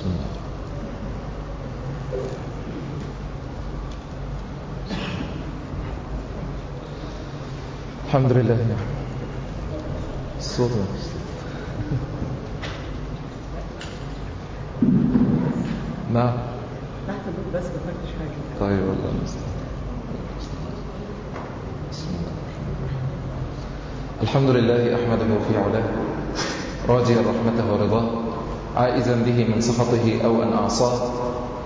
بسم الله. الحمد لله. الصوت نعم تحت بس بفتش حاجة طيب والله بسم الله. الحمد لله أحمده في علاه راجيا رحمته ورضاه. عائزا به من سخطه أو أن أعصاه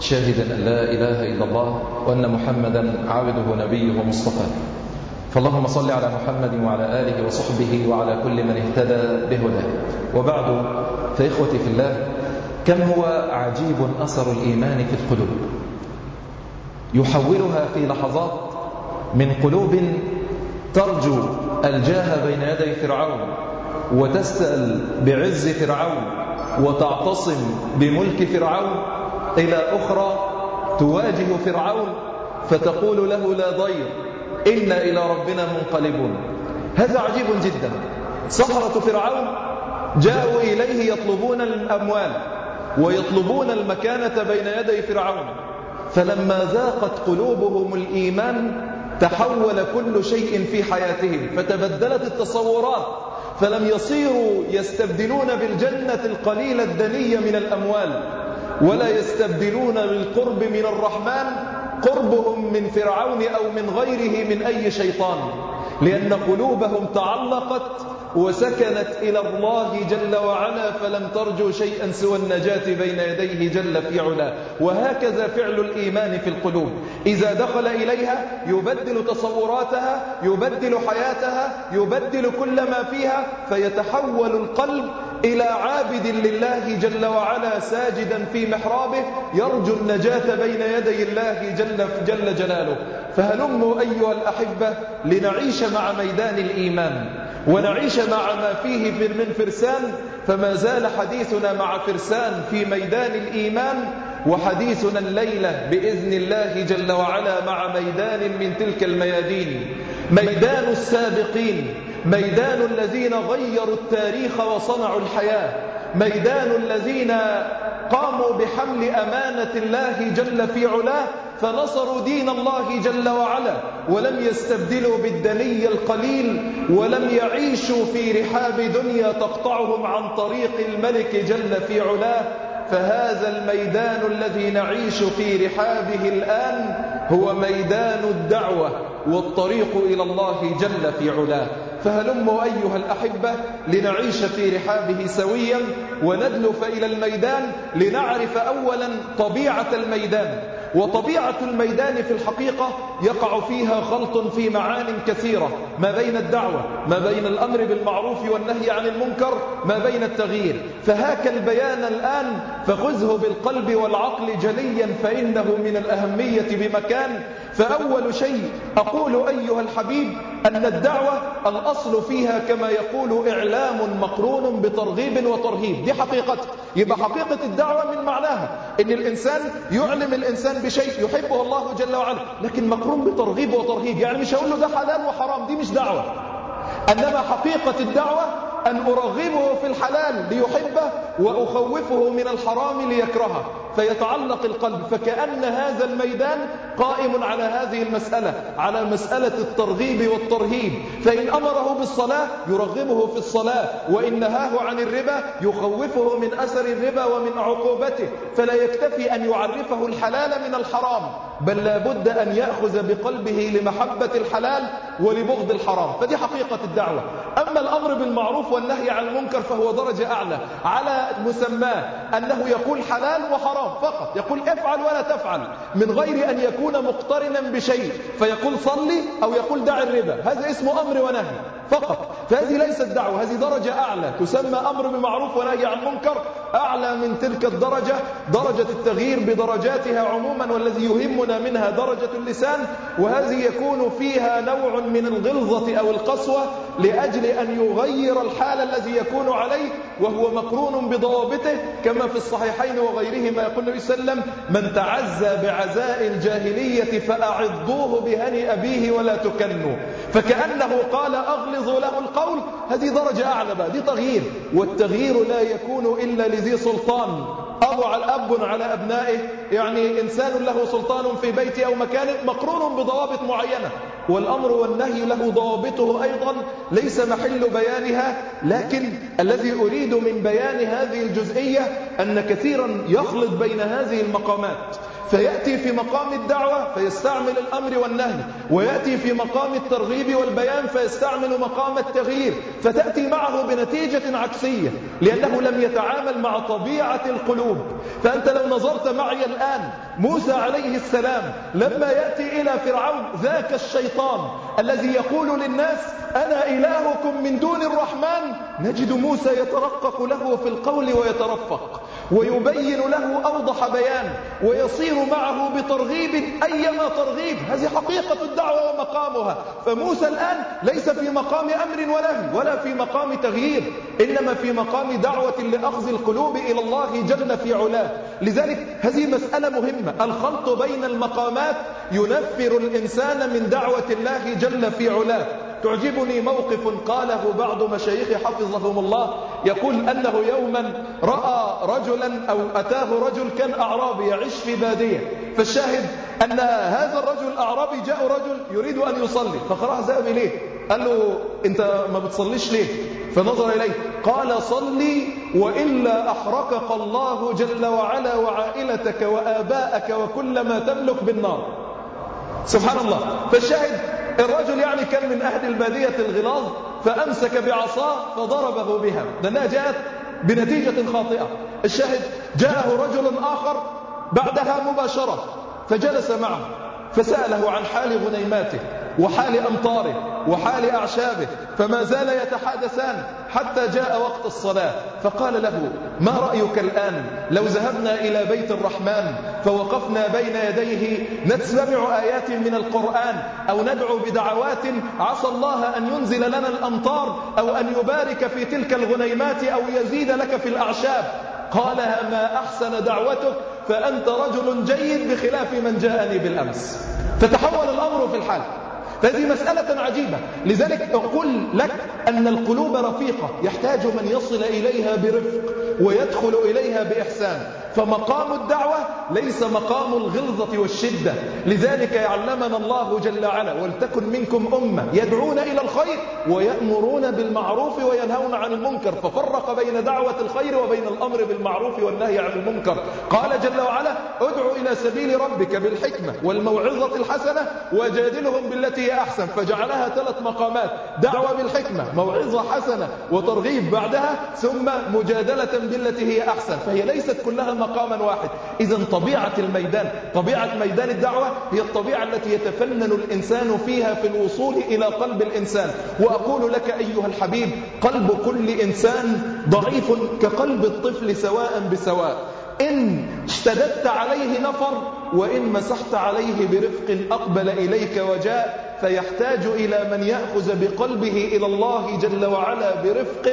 شاهدا أن لا إله إلا الله وأن محمدا عبده نبيه ومصطفى فاللهم صل على محمد وعلى آله وصحبه وعلى كل من اهتدى بهداه. وبعد فإخوتي في الله كم هو عجيب أثر الإيمان في القلوب؟ يحولها في لحظات من قلوب ترجو الجاه بين يدي فرعون وتسأل بعز فرعون. وتعتصم بملك فرعون إلى أخرى تواجه فرعون فتقول له لا ضير إنا إلى ربنا منقلبون. هذا عجيب جدا. سحرة فرعون جاءوا إليه يطلبون الأموال ويطلبون المكانة بين يدي فرعون. فلما ذاقت قلوبهم الإيمان تحول كل شيء في حياتهم فتبدلت التصورات. فلم يصيروا يستبدلون بالجنة القليلة الدنية من الأموال ولا يستبدلون بالقرب من الرحمن قربهم من فرعون أو من غيره من أي شيطان لأن قلوبهم تعلقت وسكنت إلى الله جل وعلا فلم ترجو شيئا سوى النجاة بين يديه جل في علا وهكذا فعل الإيمان في القلوب. إذا دخل إليها يبدل تصوراتها يبدل حياتها يبدل كل ما فيها فيتحول القلب إلى عابد لله جل وعلا ساجدا في محرابه يرجو النجاة بين يدي الله جل, جل جلاله. فهلموا أيها الأحبة لنعيش مع ميدان الإيمان. ونعيش مع ما فيه من فرسان فما زال حديثنا مع فرسان في ميدان الإيمان وحديثنا الليلة بإذن الله جل وعلا مع ميدان من تلك الميادين. ميدان السابقين ميدان الذين غيروا التاريخ وصنعوا الحياة ميدان الذين قاموا بحمل أمانة الله جل في علاه فنصروا دين الله جل وعلا ولم يستبدلوا بالدني القليل ولم يعيشوا في رحاب دنيا تقطعهم عن طريق الملك جل في علاه. فهذا الميدان الذي نعيش في رحابه الآن هو ميدان الدعوة والطريق إلى الله جل في علاه. فهلموا أيها الأحبة لنعيش في رحابه سويا وندلف إلى الميدان لنعرف أولا طبيعة الميدان. وطبيعة الميدان في الحقيقة يقع فيها خلط في معان كثيرة. ما بين الدعوة ما بين الأمر بالمعروف والنهي عن المنكر ما بين التغيير. فهاك البيان الآن فخذه بالقلب والعقل جليا فإنه من الأهمية بمكان. فأول شيء أقول أيها الحبيب أن الدعوة الأصل فيها كما يقول إعلام مقرون بترغيب وترهيب. دي حقيقة يبقى حقيقة الدعوة من معناها أن الإنسان يعلم الإنسان بشيء يحبه الله جل وعلا لكن مقرون بترغيب وترهيب. يعني مش هقول له ده حلال وحرام دي مش دعوة. أنما حقيقة الدعوة أن أرغبه في الحلال ليحبه وأخوفه من الحرام ليكرهه. فيتعلق القلب فكأن هذا الميدان قائم على هذه المسألة على مسألة الترغيب والترهيب. فإن أمره بالصلاة يرغبه في الصلاة وإن نهاه عن الربا يخوفه من أثر الربا ومن عقوبته. فلا يكتفي أن يعرفه الحلال من الحرام بل لا بد أن يأخذ بقلبه لمحبة الحلال ولبغض الحرام. فدي حقيقة الدعوة. أما الأمر بالمعروف والنهي عن المنكر فهو درجة أعلى على مسماه أنه يقول حلال وحرام. فقط. يقول افعل ولا تفعل. من غير أن يكون مقترنا بشيء. فيقول صلي أو يقول دع الربا. هذا اسمه أمر ونهي. فقط. فهذه ليست دعوة هذه درجة أعلى تسمى أمر بمعروف ونهي عن منكر أعلى من تلك الدرجة. درجة التغيير بدرجاتها عموما والذي يهمنا منها درجة اللسان وهذه يكون فيها نوع من الغلظة أو القسوة لأجل أن يغير الحال الذي يكون عليه وهو مقرون بضوابطه كما في الصحيحين وغيرهما. يقول النبي صلى الله عليه وسلم من تعزى بعزاء الجاهلية فأعضوه بهني أبيه ولا تكنوا. فكأنه قال أغلظوا له القول هذه درجة أعلى بقى دي تغيير. والتغيير لا يكون إلا لذي سلطان. أب على أب على أبنائه يعني إنسان له سلطان في بيته أو مكانه مقرون بضوابط معينة. والأمر والنهي له ضوابطه أيضا ليس محل بيانها. لكن الذي أريد من بيان هذه الجزئية أن كثيرا يخلط بين هذه المقامات. فيأتي في مقام الدعوة فيستعمل الأمر والنهي ويأتي في مقام الترغيب والبيان فيستعمل مقام التغيير فتأتي معه بنتيجة عكسية لأنه لم يتعامل مع طبيعة القلوب. فأنت لو نظرت معي الآن موسى عليه السلام لما يأتي إلى فرعون ذاك الشيطان الذي يقول للناس أنا إلهكم من دون الرحمن؟ نجد موسى يترقق له في القول ويترفق. ويبين له أوضح بيان ويصير معه بترغيب أيما ترغيب. هذه حقيقة الدعوة ومقامها. فموسى الآن ليس في مقام أمر ونهي ولا في مقام تغيير إنما في مقام دعوة لأخذ القلوب إلى الله جل في علاه. لذلك هذه مسألة مهمة. الخلط بين المقامات ينفر الإنسان من دعوة الله جل في علاه. تعجبني موقف قاله بعض مشايخ حفظهم الله. يقول أنه يوما رأى رجلا أو أتاه رجل كان أعرابي يعيش في بادية. فالشاهد أن هذا الرجل الأعرابي جاء رجل يريد أن يصلي. فقرأ ذهب إليه قال له أنت ما بتصليش ليه؟ فنظر إليه. قال صلي وإلا أحرقك الله جل وعلا وعائلتك وآباءك وكل ما تملك بالنار. سبحان الله. فالشاهد الرجل يعني كان من أهل البادية الغلاظ فأمسك بعصاه فضربه بها. لأنها جاءت بنتيجة خاطئة. الشاهد جاءه رجل آخر بعدها مباشرة فجلس معه فسأله عن حال غنيماته. وحال أمطاره وحال أعشابه فما زال يتحادثان حتى جاء وقت الصلاة. فقال له ما رأيك الآن؟ لو ذهبنا إلى بيت الرحمن فوقفنا بين يديه نسمع آيات من القرآن أو ندعو بدعوات؟ عسى الله أن ينزل لنا الأمطار أو أن يبارك في تلك الغنيمات أو يزيد لك في الأعشاب. قالها ما أحسن دعوتك؟ فأنت رجل جيد بخلاف من جاءني بالأمس. فتحول الأمر في الحال. فهذه مسألة عجيبة. لذلك أقول لك أن القلوب رفيقة يحتاج من يصل إليها برفق ويدخل إليها بإحسان. فمقام الدعوة ليس مقام الغلظة والشدة. لذلك يعلمنا الله جل وعلا ولتكن منكم أمة يدعون إلى الخير ويأمرون بالمعروف وينهون عن المنكر. ففرق بين دعوة الخير وبين الأمر بالمعروف والنهي عن المنكر. قال جل وعلا ادعو إلى سبيل ربك بالحكمة والموعظة الحسنة وجادلهم بالتي هي أحسن. فجعلها ثلاث مقامات دعوة بالحكمة موعظة حسنة وترغيب بعدها ثم مجادلة بالتي هي أحسن. فهي ليست كلها مقاما واحد. إذا طبيعة الميدان طبيعة ميدان الدعوة هي الطبيعة التي يتفنن الإنسان فيها في الوصول إلى قلب الإنسان. وأقول لك أيها الحبيب قلب كل إنسان ضعيف كقلب الطفل سواء بسواء. إن اشتددت عليه نفر وإن مسحت عليه برفق أقبل إليك وجاء فيحتاج إلى من يأخذ بقلبه إلى الله جل وعلا برفق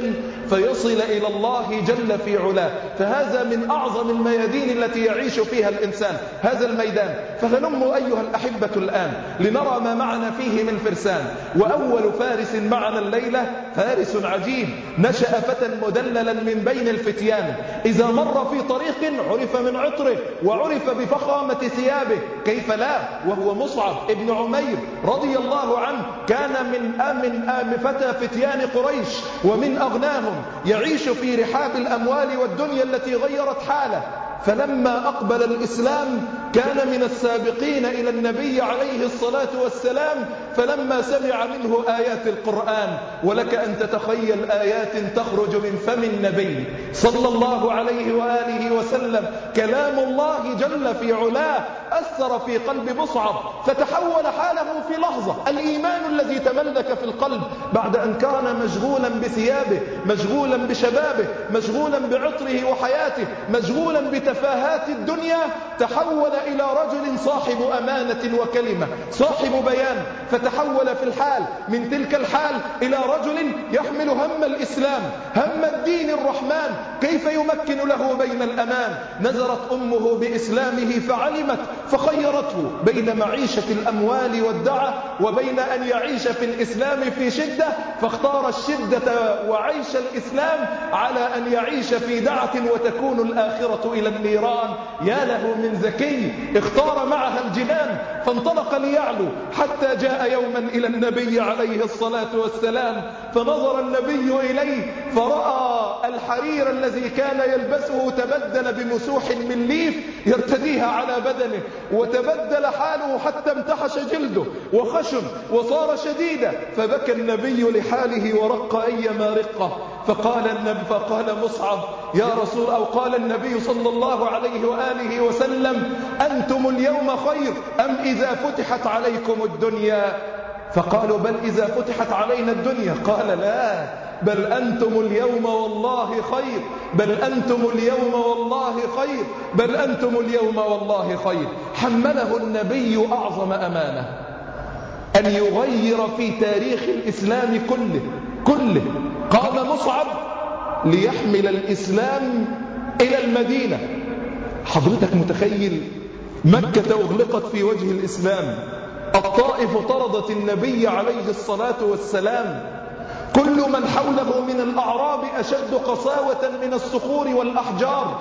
فيصل إلى الله جل في علاه. فهذا من أعظم الميادين التي يعيش فيها الإنسان هذا الميدان. فهلم أيها الأحبة الآن لنرى ما معنا فيه من فرسان. وأول فارس معنا الليلة فارس عجيب. نشأ فتى مدللا من بين الفتيان. إذا مر في طريق عرف من عطره وعرف بفخامة ثيابه. كيف لا؟ وهو مصعب ابن عمير رضي الله عنه كان من آمن آم فتى فتيان قريش ومن أغناهم يعيش في رحاب الأموال والدنيا التي غيرت حاله فلما أقبل الإسلام كان من السابقين إلى النبي عليه الصلاة والسلام فلما سمع منه آيات القرآن ولك أن تتخيل آيات تخرج من فم النبي صلى الله عليه وآله وسلم. كلام الله جل في علاه أثر في قلب مصعب فتحول حاله في لحظة. الإيمان الذي تملك في القلب بعد أن كان مشغولا بثيابه مشغولا بشبابه مشغولا بعطره وحياته مشغولا بتفاهات الدنيا تحول إلى رجل صاحب أمانة وكلمة صاحب بيان فتحول في الحال من تلك الحال إلى رجل يحمل هم الإسلام هم الدين الرحمن كيف يمكن له بين الإيمان نزرت أمه بإسلامه فعلمت فخيرته بين معيشة الأموال والدعة وبين أن يعيش في الإسلام في شدة فاختار الشدة وعيش الإسلام على أن يعيش في دعة وتكون الآخرة إلى النيران يا له من ذكي اختار معها الجنان فانطلق ليعلو حتى جاء يوما إلى النبي عليه الصلاة والسلام فنظر النبي إليه فرأى الحرير الذي كان يلبسه تبدل بمسوح من ليف يرتديها على بدنه وتبدل حاله حتى امتحش جلده وخشم وصار شديدا فبكى النبي لحاله ورق أيما رقة فقال النبي فقال مصعب يا رسول أو قال النبي صلى الله عليه وآله وسلم أنتم اليوم خير أم إذا فتحت عليكم الدنيا؟ فقالوا بل إذا فتحت علينا الدنيا. قال لا بل أنتم اليوم والله خير بل أنتم اليوم والله خير بل أنتم اليوم والله خير. حمله النبي أعظم أمانة أن يغير في تاريخ الإسلام كله كله. قام مصعب ليحمل الإسلام إلى المدينة. حضرتك متخيل مكة أغلقت في وجه الإسلام؟ الطائف طردت النبي عليه الصلاة والسلام. كل من حوله من الأعراب أشد قساوة من الصخور والأحجار.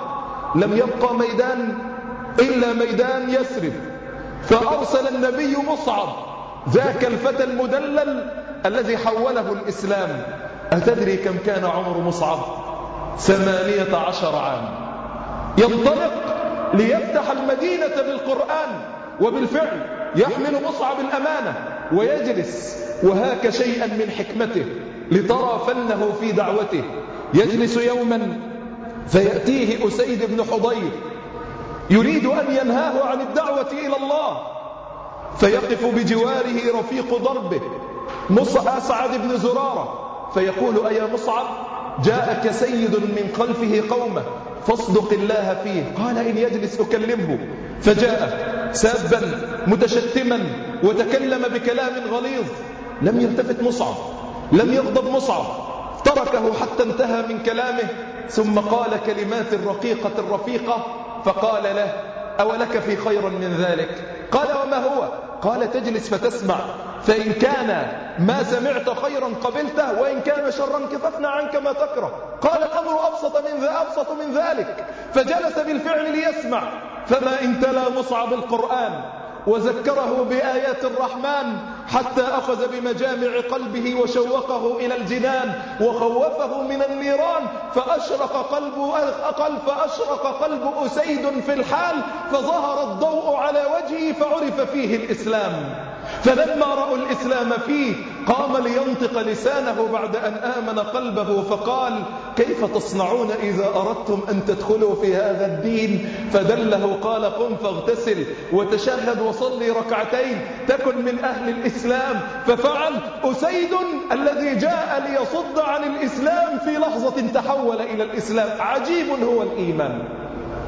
لم يبقى ميدان إلا ميدان يسرب فأرسل النبي مصعب ذاك الفتى المدلل الذي حوله الإسلام. أتدري كم كان عمر مصعب؟ ثمانية عشر عام. ينطلق ليفتح المدينة بالقرآن وبالفعل يحمل مصعب الأمانة ويجلس وهاك شيئا من حكمته لترى فنه في دعوته. يجلس يوما فيأتيه أسيد بن حضير يريد أن ينهاه عن الدعوة إلى الله. فيقف بجواره رفيق ضربه أسعد بن زرارة. فيقول أيا مصعب جاءك سيد من خلفه قومه فاصدق الله فيه. قال إن يجلس أكلمه. فجاء سابا متشتما وتكلم بكلام غليظ. لم يلتفت مصعب لم يغضب مصعب. تركه حتى انتهى من كلامه. ثم قال كلمات الرقيقة الرفيقة فقال له أولك في خير من ذلك؟ قال وما هو؟ قال تجلس فتسمع. فإن كان ما سمعت خيرا قبلته وإن كان شرا كففنا عنك ما تكره. قال الأمر أبسط من, أبسط من ذلك. فجلس بالفعل ليسمع. فما إن تلا مصعب القرآن. وذكره بآيات الرحمن حتى أخذ بمجامع قلبه وشوقه إلى الجنان وخوفه من النيران فأشرق قلب قلب فأشرق قلب أسيد في الحال فظهر الضوء على وجهه فعرف فيه الإسلام. فلما رأوا الإسلام فيه قام لينطق لسانه بعد أن آمن قلبه فقال كيف تصنعون إذا أردتم أن تدخلوا في هذا الدين؟ فدله قال قم فاغتسل وتشهد وصلي ركعتين تكن من أهل الإسلام. ففعل أسيد الذي جاء ليصد عن الإسلام في لحظة تحول إلى الإسلام. عجيب هو الإيمان.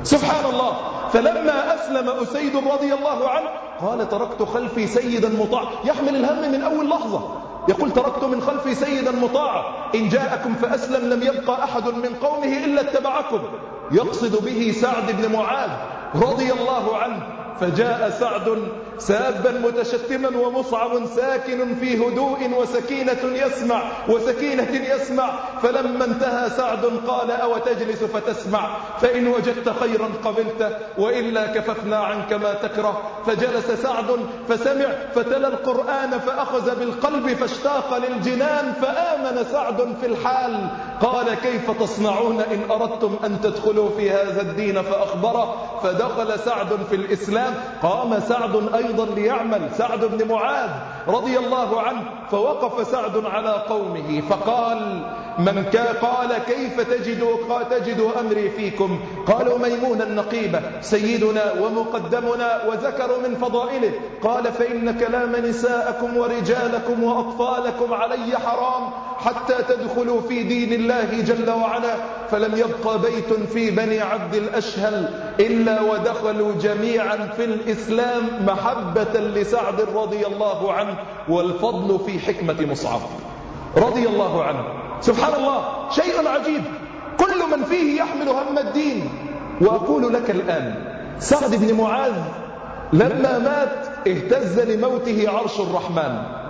سبحان الله. فلما أسلم أسيد رضي الله عنه قال تركت خلفي سيدا مطاع. يحمل الهم من أول لحظة. يقول تركت من خلفي سيدا مطاعا إن جاءكم فأسلم لم يبقى أحد من قومه إلا اتبعكم. يقصد به سعد بن معاذ رضي الله عنه. فجاء سعد سابا متشتما ومصعب ساكن في هدوء وسكينة يسمع وسكينة يسمع. فلما انتهى سعد قال أو تجلس فتسمع؟ فإن وجدت خيرا قبلته وإلا كففنا عنك ما تكره. فجلس سعد فسمع فتلا القرآن فأخذ بالقلب فاشتاق للجنان فآمن سعد في الحال. قال كيف تصنعون إن أردتم أن تدخلوا في هذا الدين فأخبره؟ فدخل سعد في الإسلام. قام سعد أيضا ليعمل سعد بن معاذ رضي الله عنه فوقف سعد على قومه فقال من قال كيف تجد تجد أمري فيكم. قالوا ميمون النقيبة سيدنا ومقدمنا وذكروا من فضائله. قال فإن كلام نساءكم ورجالكم وأطفالكم علي حرام حتى تدخلوا في دين الله جل وعلا فلم يبقى بيت في بني عبد الأشهل إلا ودخلوا جميعا في الإسلام محبة لسعد رضي الله عنه والفضل في حكمة مصعب رضي الله عنه. سبحان الله شيء عجيب. كل من فيه يحمل هم الدين. وأقول لك الآن سعد بن معاذ لما مات اهتز لموته عرش الرحمن.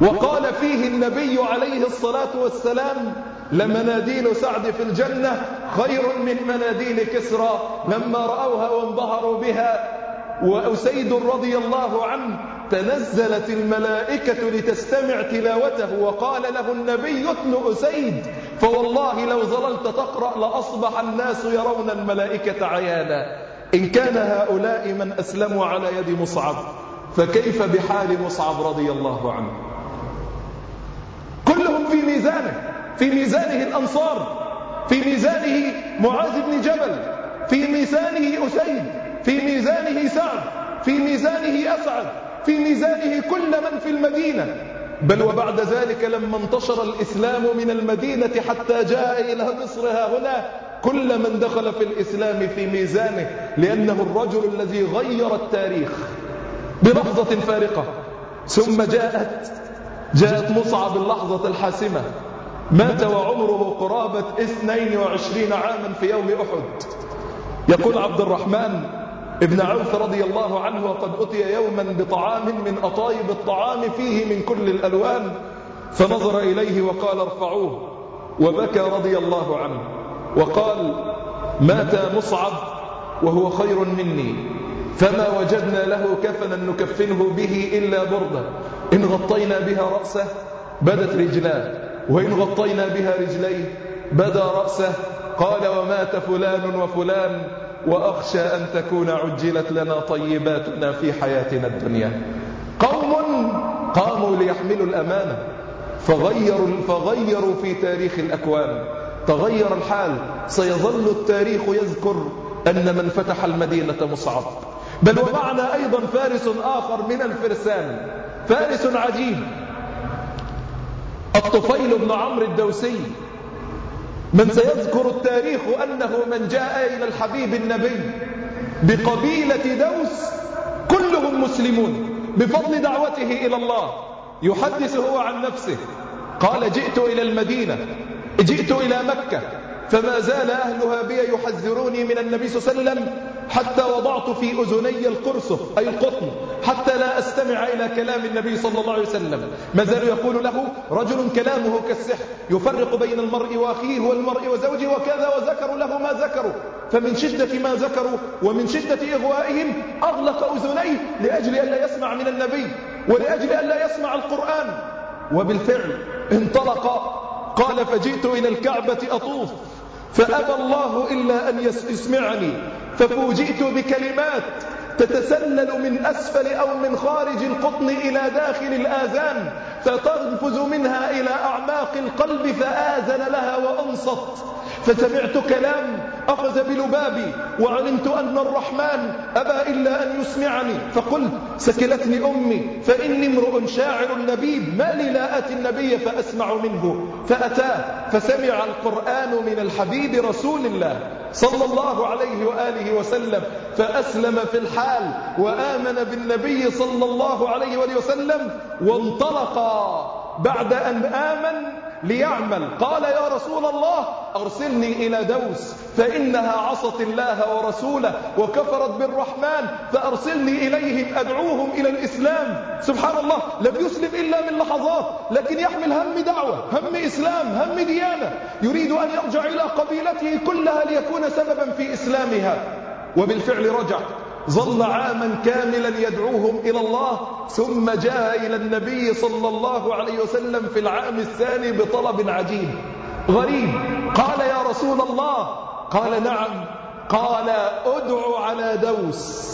وقال فيه النبي عليه الصلاة والسلام لمناديل سعد في الجنة خير من مناديل كسرى لما رأوها وانبهروا بها. وأسيد رضي الله عنه تنزلت الملائكة لتستمع تلاوته وقال له النبي اتل أسيد فوالله لو ظللت تقرأ لأصبح الناس يرون الملائكة عيانا. إن كان هؤلاء من أسلموا على يد مصعب فكيف بحال مصعب رضي الله عنه؟ في ميزانه في ميزانه الأنصار في ميزانه معاذ بن جبل في ميزانه أسيد في ميزانه سعد في ميزانه أسعد في ميزانه كل من في المدينة. بل وبعد ذلك لما انتشر الإسلام من المدينة حتى جاء إلى مصر ها هنا كل من دخل في الإسلام في ميزانه لأنه الرجل الذي غير التاريخ بلحظة فارقة. ثم جاءت جاءت مصعب اللحظة الحاسمة. مات وعمره قرابة 22 عاما في يوم أحد. يقول عبد الرحمن ابن عوف رضي الله عنه وقد أتي يوما بطعام من أطايب الطعام فيه من كل الألوان. فنظر إليه وقال ارفعوه. وبكى رضي الله عنه. وقال مات مصعب وهو خير مني. فما وجدنا له كفنا نكفنه به إلا بردة إن غطينا بها رأسه بدت رجلاه وإن غطينا بها رجليه بدا رأسه. قال ومات فلان وفلان وأخشى أن تكون عجلت لنا طيباتنا في حياتنا الدنيا. قوم قاموا ليحملوا الأمانة. فغيروا, فغيروا في تاريخ الأكوان. تغير الحال سيظل التاريخ يذكر أن من فتح المدينة مصعب. بل ومعنا أيضا فارس آخر من الفرسان. فارس عجيب. الطفيل بن عمرو الدوسي من سيذكر التاريخ أنه من جاء إلى الحبيب النبي بقبيلة دوس كلهم مسلمون بفضل دعوته إلى الله يحدث هو عن نفسه. قال جئت إلى المدينة جئت إلى مكة فما زال أهلها بي يحذروني من النبي صلى الله عليه وسلم حتى وضعت في أذني القرصف أي القطن حتى لا أستمع إلى كلام النبي صلى الله عليه وسلم. ما زال يقول له رجل كلامه كالسحر يفرق بين المرء وأخيه والمرء وزوجه وكذا وذكروا له ما ذكروا. فمن شدة ما ذكروا ومن شدة إغوائهم أغلق أذنيه لأجل أن لا يسمع من النبي ولأجل أن لا يسمع القرآن. وبالفعل انطلق قال فجئت إلى الكعبة أطوف فأبى الله إلا أن يسمعني. ففوجئت بكلمات تتسلل من أسفل أو من خارج القطن إلى داخل الآذان فتنفذ منها إلى أعماق القلب فآذن لها وأنصت. فسمعت كلام أخذ بلبابي وعلمت أن الرحمن أبى إلا أن يسمعني. فقلت سكلتني أمي فإني امرؤ شاعر لبيب ما لي لا أتي النبي فأسمع منه. فأتاه فسمع القرآن من الحبيب رسول الله. صلى الله عليه وآله وسلم فأسلم في الحال وآمن بالنبي صلى الله عليه وآله وسلم وانطلقا بعد أن آمن ليعمل. قال يا رسول الله أرسلني إلى دوس فإنها عصت الله ورسوله وكفرت بالرحمن فأرسلني إليهم أدعوهم إلى الإسلام. سبحان الله لم يسلم إلا من لحظات لكن يحمل هم دعوة هم إسلام هم ديانة. يريد أن يرجع إلى قبيلته كلها ليكون سببا في إسلامها. وبالفعل رجع. ظل عاما كاملا يدعوهم إلى الله ثم جاء إلى النبي صلى الله عليه وسلم في العام الثاني بطلب عجيب. غريب. قال يا رسول الله. قال نعم. قال ادعو على دوس.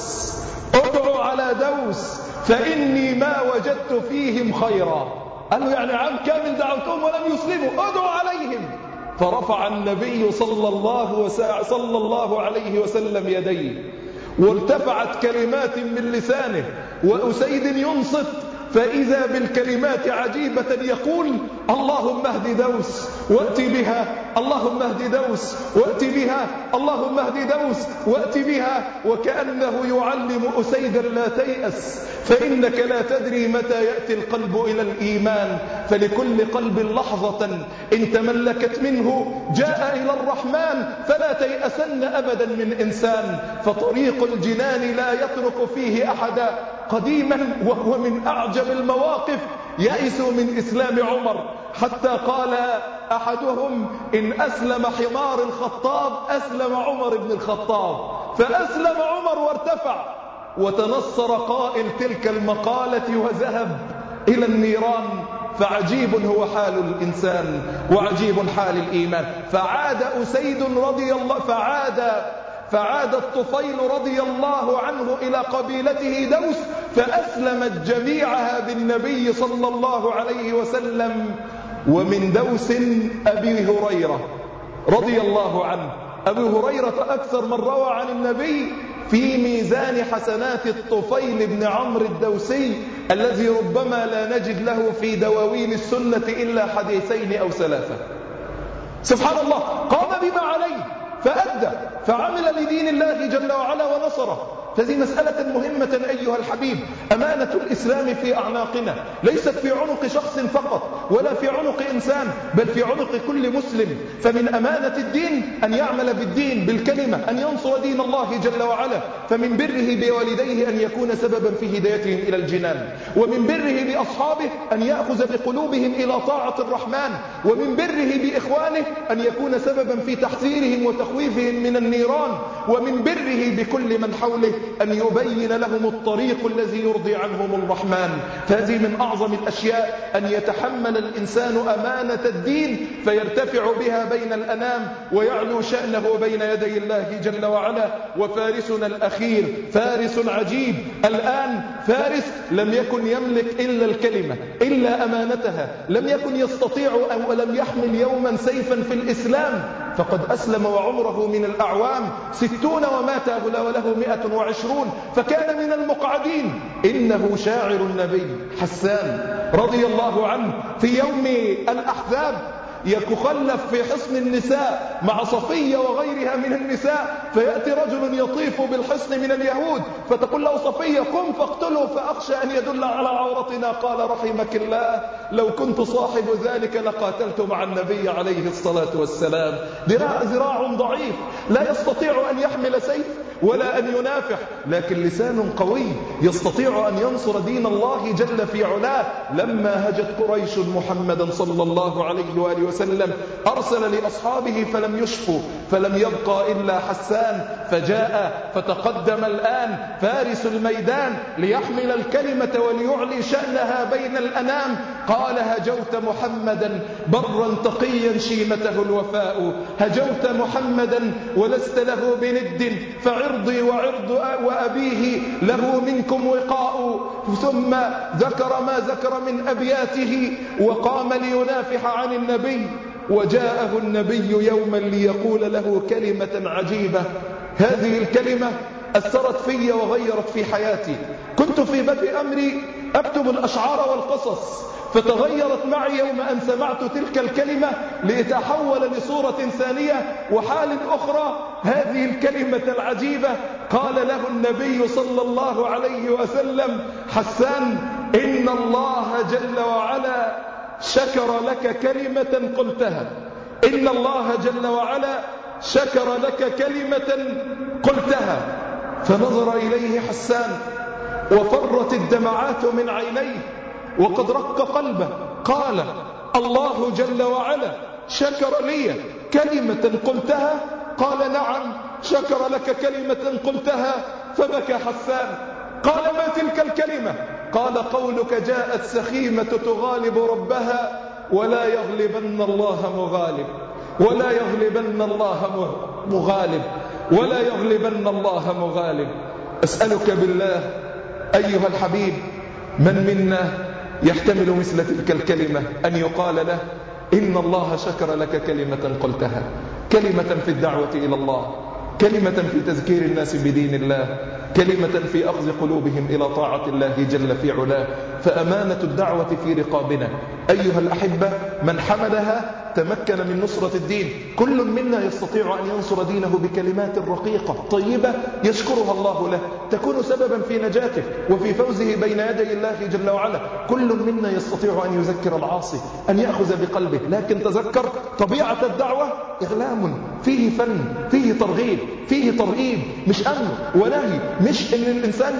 ادعو على دوس فإني ما وجدت فيهم خيرا. قال له يعني عام كامل دعوتهم ولم يسلموا ادعو عليهم. فرفع النبي صلى الله. صلى الله عليه وسلم يديه. وارتفعت كلمات من لسانه وأسيد ينصت فإذا بالكلمات عجيبة يقول اللهم اهد دوس وأت بها اللهم اهد دوس وأت بها اللهم اهد دوس وأت بها وكأنه يعلم أسيدا لا تيأس فإنك لا تدري متى يأتي القلب إلى الإيمان فلكل قلب لحظة إن تملكت منه جاء إلى الرحمن فلا تيأسن أبدا من إنسان فطريق الجنان لا يترك فيه أحدا. قديما وهو من أعجب المواقف يئسوا من إسلام عمر حتى قال أحدهم إن أسلم حمار الخطاب أسلم عمر بن الخطاب فأسلم عمر وارتفع وتنصر قائل تلك المقالة وذهب إلى النيران فعجيب هو حال الإنسان وعجيب حال الإيمان. فعاد أسيد رضي الله فعاد فعاد الطفيل رضي الله عنه إلى قبيلته دوس فأسلمت جميعها بالنبي صلى الله عليه وسلم. ومن دوس أبي هريرة رضي الله عنه. أبي هريرة أكثر من روى عن النبي في ميزان حسنات الطفيل بن عمرو الدوسي الذي ربما لا نجد له في دواوين السنة إلا حديثين أو ثلاثة. سبحان الله قام بما عليه. فأدى فعمل لدين الله جل وعلا ونصره. فهذه مسألة مهمة أيها الحبيب. أمانة الإسلام في أعناقنا. ليست في عنق شخص فقط ولا في عنق إنسان بل في عنق كل مسلم. فمن أمانة الدين أن يعمل بالدين بالكلمة أن ينصر دين الله جل وعلا. فمن بره بوالديه أن يكون سببا في هدايتهم إلى الجنان. ومن بره بأصحابه أن يأخذ بقلوبهم إلى طاعة الرحمن. ومن بره بإخوانه أن يكون سببا في تحذيرهم وتخويفهم من النيران. ومن بره بكل من حوله أن يبين لهم الطريق الذي يرضي عنهم الرحمن. فهذه من أعظم الأشياء أن يتحمل الإنسان أمانة الدين فيرتفع بها بين الأنام ويعلو شأنه بين يدي الله جل وعلا. وفارسنا الأخير فارس عجيب. الآن فارس لم يكن يملك إلا الكلمة إلا أمانتها. لم يكن يستطيع أو لم يحمل يوما سيفا في الإسلام. فقد أسلم وعمره من الأعوام ستون ومات وله مئة وعشرون فكان من المقعدين. إنه شاعر النبي حسان رضي الله عنه في يوم الأحزاب. يتخلف في حصن النساء مع صفية وغيرها من النساء فيأتي رجل يطيف بالحصن من اليهود فتقول له صفية قم فاقتله فأخشى أن يدل على عورتنا. قال رحمك الله لو كنت صاحب ذلك لقاتلت مع النبي عليه الصلاة والسلام. ذراع, ذراع ضعيف لا يستطيع أن يحمل سيف ولا أن ينافح لكن لسان قوي يستطيع أن ينصر دين الله جل في علاه. لما هجت قريش محمدا صلى الله عليه وآله وسلم أرسل لأصحابه فلم يشفوا فلم يبقى إلا حسان فجاء فتقدم الآن فارس الميدان ليحمل الكلمة وليعلي شأنها بين الأنام. قال هجوت محمدا برا تقيا شيمته الوفاء هجوت محمدا ولست له بند فعرضي وعرض وأبيه له منكم وقاء. ثم ذكر ما ذكر من أبياته وقام لينافح عن النبي وجاءه النبي يوما ليقول له كلمة عجيبة. هذه الكلمة أثرت في وغيرت في حياتي. كنت في بدء أمري أكتب الأشعار والقصص فتغيرت معي يوم أن سمعت تلك الكلمة لتحول لصورة ثانية وحال أخرى. هذه الكلمة العجيبة قال له النبي صلى الله عليه وسلم حسان إن الله جل وعلا شكر لك كلمة قلتها. إن الله جل وعلا شكر لك كلمة قلتها. فنظر إليه حسان وفرت الدمعات من عينيه وقد رق قلبه. قال الله جل وعلا شكر لي كلمة قلتها؟ قال نعم شكر لك كلمة قلتها. فبكى حسان. قال ما تلك الكلمة؟ قال قولك جاءت سخيمة تغالب ربها ولا يغلبن الله مغالب. ولا يغلبن الله مغالب. ولا يغلبن الله مغالب. أسألك بالله أيها الحبيب من منا يحتمل مثل تلك الكلمة؟ أن يقال له إن الله شكر لك كلمة قلتها. كلمة في الدعوة إلى الله. كلمة في تذكير الناس بدين الله. كلمة في أخذ قلوبهم إلى طاعة الله جل في علاه. فأمانة الدعوة في رقابنا. أيها الأحبة من حملها تمكن من نصرة الدين. كل منا يستطيع أن ينصر دينه بكلمات رقيقة طيبة يشكرها الله له. تكون سببا في نجاته وفي فوزه بين يدي الله جل وعلا. كل منا يستطيع أن يذكر العاصي أن يأخذ بقلبه. لكن تذكر طبيعة الدعوة إغلام. فيه فن فيه ترغيب فيه ترغيب مش أمر ونهي مش أن الإنسان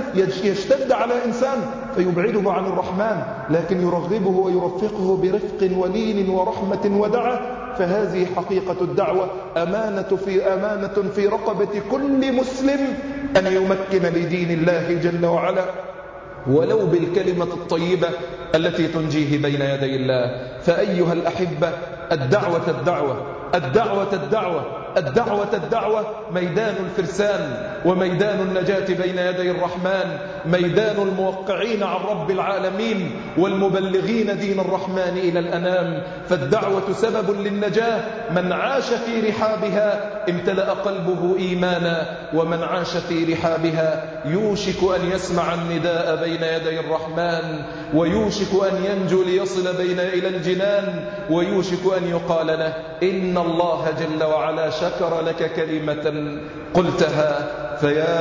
يشتد على إنسان فيبعده عن الرحمن لكن يرغبه ويرفقه برفق ولين ورحمة ودعة. فهذه حقيقة الدعوة أمانة في أمانة في رقبة كل مسلم أن يمكن لدين الله جل وعلا. ولو بالكلمة الطيبة التي تنجيه بين يدي الله. فأيها الأحبة الدعوة الدعوة الدعوة الدعوة. الدعوة الدعوة ميدان الفرسان وميدان النجاة بين يدي الرحمن ميدان الموقعين عن رب العالمين والمبلغين دين الرحمن إلى الأنام. فالدعوة سبب للنجاة من عاش في رحابها امتلأ قلبه إيمانا ومن عاش في رحابها يوشك أن يسمع النداء بين يدي الرحمن ويوشك أن ينجو ليصل بين إلى الجنان ويوشك أن يقال له إن الله جل وعلا شكر لك كلمة قلتها فيا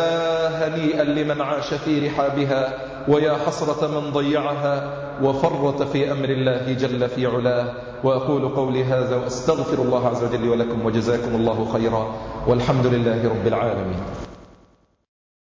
هنيئا لمن عاش في رحابها ويا حسرة من ضيعها وفرط في أمر الله جل في علاه. وأقول قولي هذا وأستغفر الله عز وجل ولكم وجزاكم الله خيرا. والحمد لله رب العالمين.